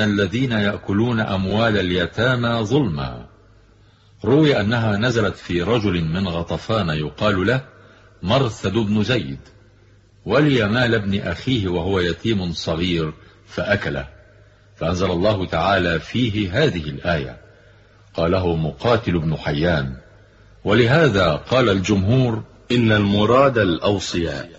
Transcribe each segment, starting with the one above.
الذين يأكلون أموال اليتامى ظلما. روي أنها نزلت في رجل من غطفان يقال له مرثد بن زيد ولي مال ابن أخيه وهو يتيم صغير فأكله. فأنزل الله تعالى فيه هذه الآية. قاله مقاتل بن حيان. ولهذا قال الجمهور إن المراد الأوصياء.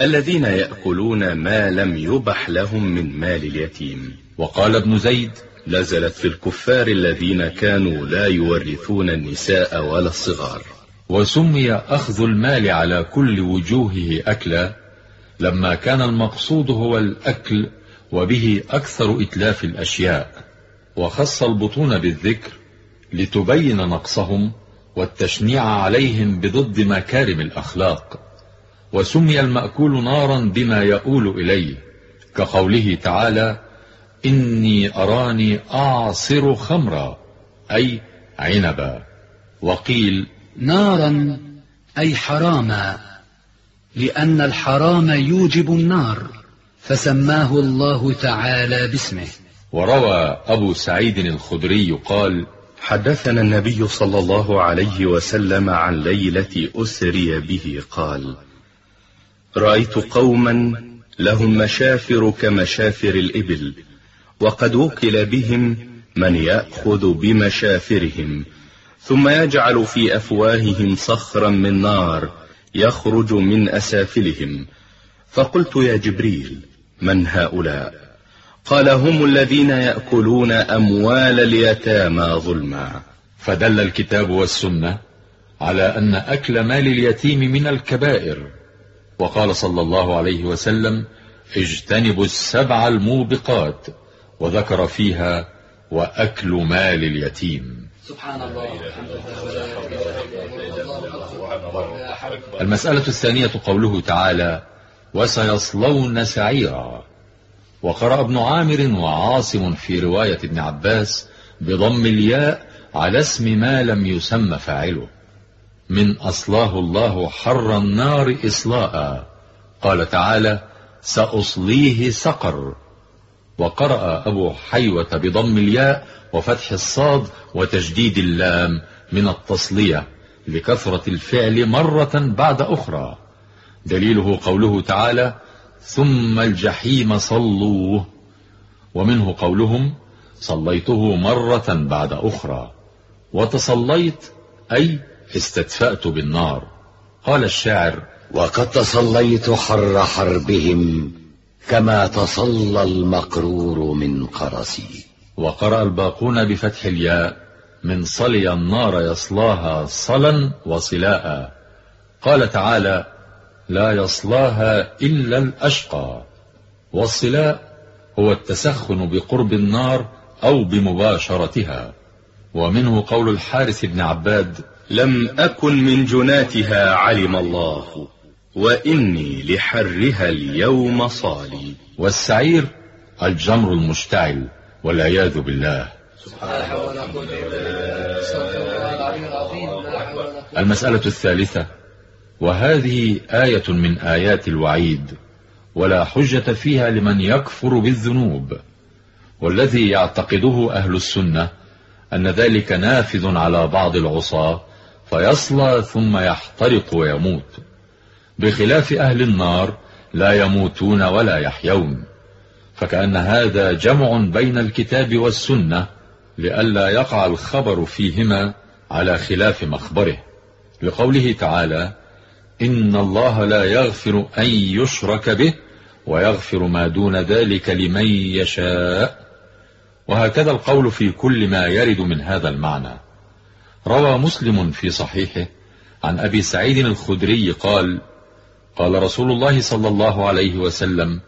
الذين يأكلون ما لم يبح لهم من مال اليتيم. وقال ابن زيد نزلت في الكفار الذين كانوا لا يورثون النساء ولا الصغار. وسمي أخذ المال على كل وجوهه أكلا لما كان المقصود هو الأكل وبه أكثر إتلاف الأشياء. وخص البطون بالذكر لتبين نقصهم والتشنيع عليهم بضد مكارم الأخلاق. وسمي المأكول نارا بما يؤول إليه كقوله تعالى إني أراني أعصر خمرا أي عنبا. وقيل نارا أي حراما لأن الحرام يوجب النار فسماه الله تعالى باسمه. وروى أبو سعيد الخدري قال حدثنا النبي صلى الله عليه وسلم عن ليلة أسري به قال رأيت قوما لهم مشافر كمشافر الإبل وقد وكل بهم من يأخذ بمشافرهم ثم يجعل في أفواههم صخرا من نار يخرج من أسافلهم. فقلت يا جبريل من هؤلاء؟ قال هم الذين يأكلون أموال اليتامى ظلما. فدل الكتاب والسنة على أن أكل مال اليتيم من الكبائر. وقال صلى الله عليه وسلم اجتنبوا السبع الموبقات وذكر فيها وأكل مال اليتيم. سبحان الله المسألة الثانية قوله تعالى وسيصلون سعيرا. وقرأ ابن عامر وعاصم في رواية ابن عباس بضم الياء على اسم ما لم يسمى فاعله. من أصلاه الله حر النار إصلاء. قال تعالى سأصليه سقر. وقرأ أبو حيوة بضم الياء وفتح الصاد وتجديد اللام من التصلية لكثرة الفعل مرة بعد أخرى. دليله قوله تعالى ثم الجحيم صلوه. ومنه قولهم صليته مرة بعد أخرى. وتصليت أي استدفأت بالنار. قال الشاعر وقد تصليت حر حربهم كما تصلى المقرور من قرسي. وقرأ الباقون بفتح الياء من صلي النار يصلاها صلا وصلاء. قال تعالى لا يصلاها إلا الأشقى. والصلاء هو التسخن بقرب النار أو بمباشرتها. ومنه قول الحارث بن عباد لم أكن من جناتها علم الله وإني لحرها اليوم صالي. والسعير الجمر المشتعل والعياذ بالله. المسألة الثالثة وهذه آية من آيات الوعيد ولا حجة فيها لمن يكفر بالذنوب. والذي يعتقده أهل السنة أن ذلك نافذ على بعض العصاة فيصلى ثم يحترق ويموت. بخلاف أهل النار لا يموتون ولا يحيون. فكأن هذا جمع بين الكتاب والسنة لئلا يقع الخبر فيهما على خلاف مخبره. لقوله تعالى إن الله لا يغفر أن يشرك به ويغفر ما دون ذلك لمن يشاء. وهكذا القول في كل ما يرد من هذا المعنى. روى مسلم في صحيحه عن أبي سعيد الخدري قال قال رسول الله صلى الله عليه وسلم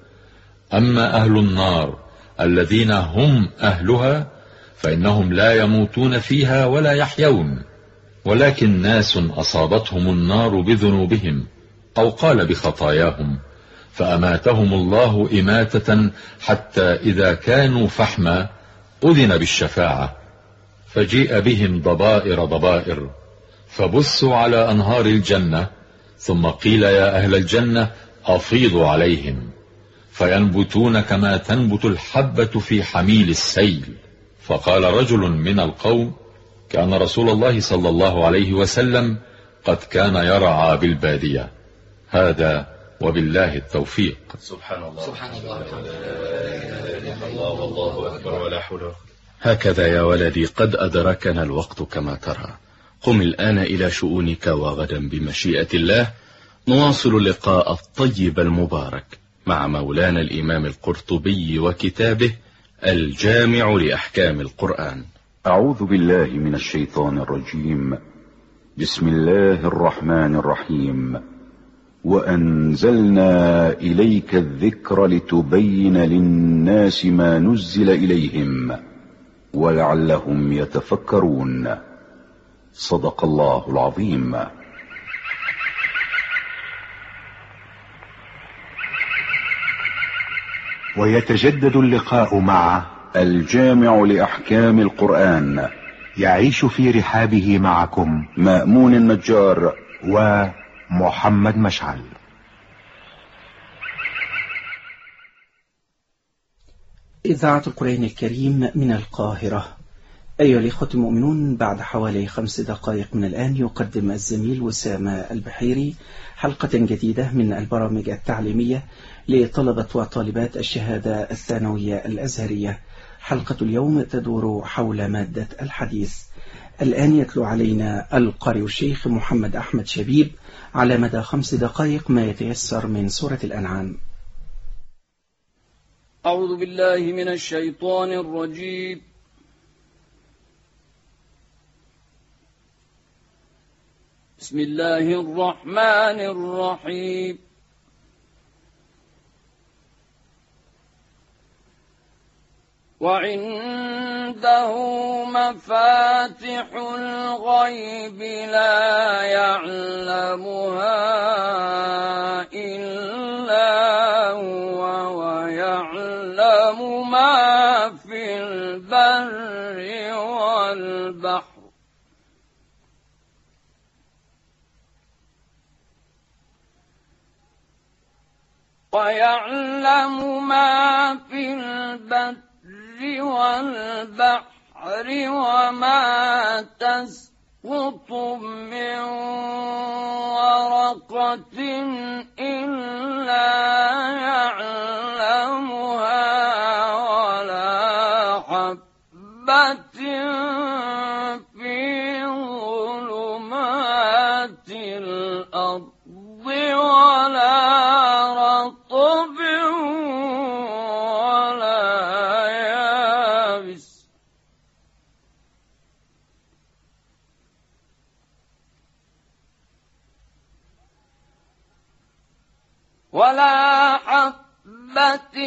أما أهل النار الذين هم أهلها فإنهم لا يموتون فيها ولا يحيون ولكن ناس أصابتهم النار بذنوبهم أو قال بخطاياهم فأماتهم الله إماتة حتى إذا كانوا فحما أذن بالشفاعة. فجيء بهم ضبائر ضبائر فبثوا على أنهار الجنة ثم قيل يا أهل الجنة أفيضوا عليهم فينبتون كما تنبت الحبة في حميل السيل. فقال رجل من القوم كان رسول الله صلى الله عليه وسلم قد كان يرعى بالبادية. هذا وبالله التوفيق. سبحان الله. سبحان الله. الله والله أكبر ولا حول هكذا يا ولدي قد أدركنا الوقت كما ترى. قم الآن إلى شؤونك وغدا بمشيئة الله. نواصل اللقاء الطيب المبارك مع مولانا الإمام القرطبي وكتابه الجامع لأحكام القرآن. أعوذ بالله من الشيطان الرجيم. بسم الله الرحمن الرحيم. وأنزلنا إليك الذكر لتبين للناس ما نزل إليهم. ولعلهم يتفكرون. صدق الله العظيم. ويتجدد اللقاء مع الجامع لأحكام القرآن. يعيش في رحابه معكم مأمون النجار. ومحمد مشعل. إذاعة القرآن الكريم من القاهرة. أيها الإخوة المؤمنون بعد حوالي خمس دقائق من الآن يقدم الزميل وسام البحيري حلقة جديدة من البرامج التعليمية لطلبة وطالبات الشهادة الثانوية الأزهرية. حلقة اليوم تدور حول مادة الحديث. الآن يتلو علينا القارئ الشيخ محمد أحمد شبيب على مدى خمس دقائق ما يتيسر من سورة الأنعام. أعوذ بالله من الشيطان الرجيم. بسم الله الرحمن الرحيم. وعنده مفاتح الغيب لا يعلمها إلا هو. ما في البر والبحر. ويعلم ما في البر والبحر وما تسقط من ورقة إلا يعلمها. في ظلمات الأرض ولا رطب ولا يابس. ولا حبة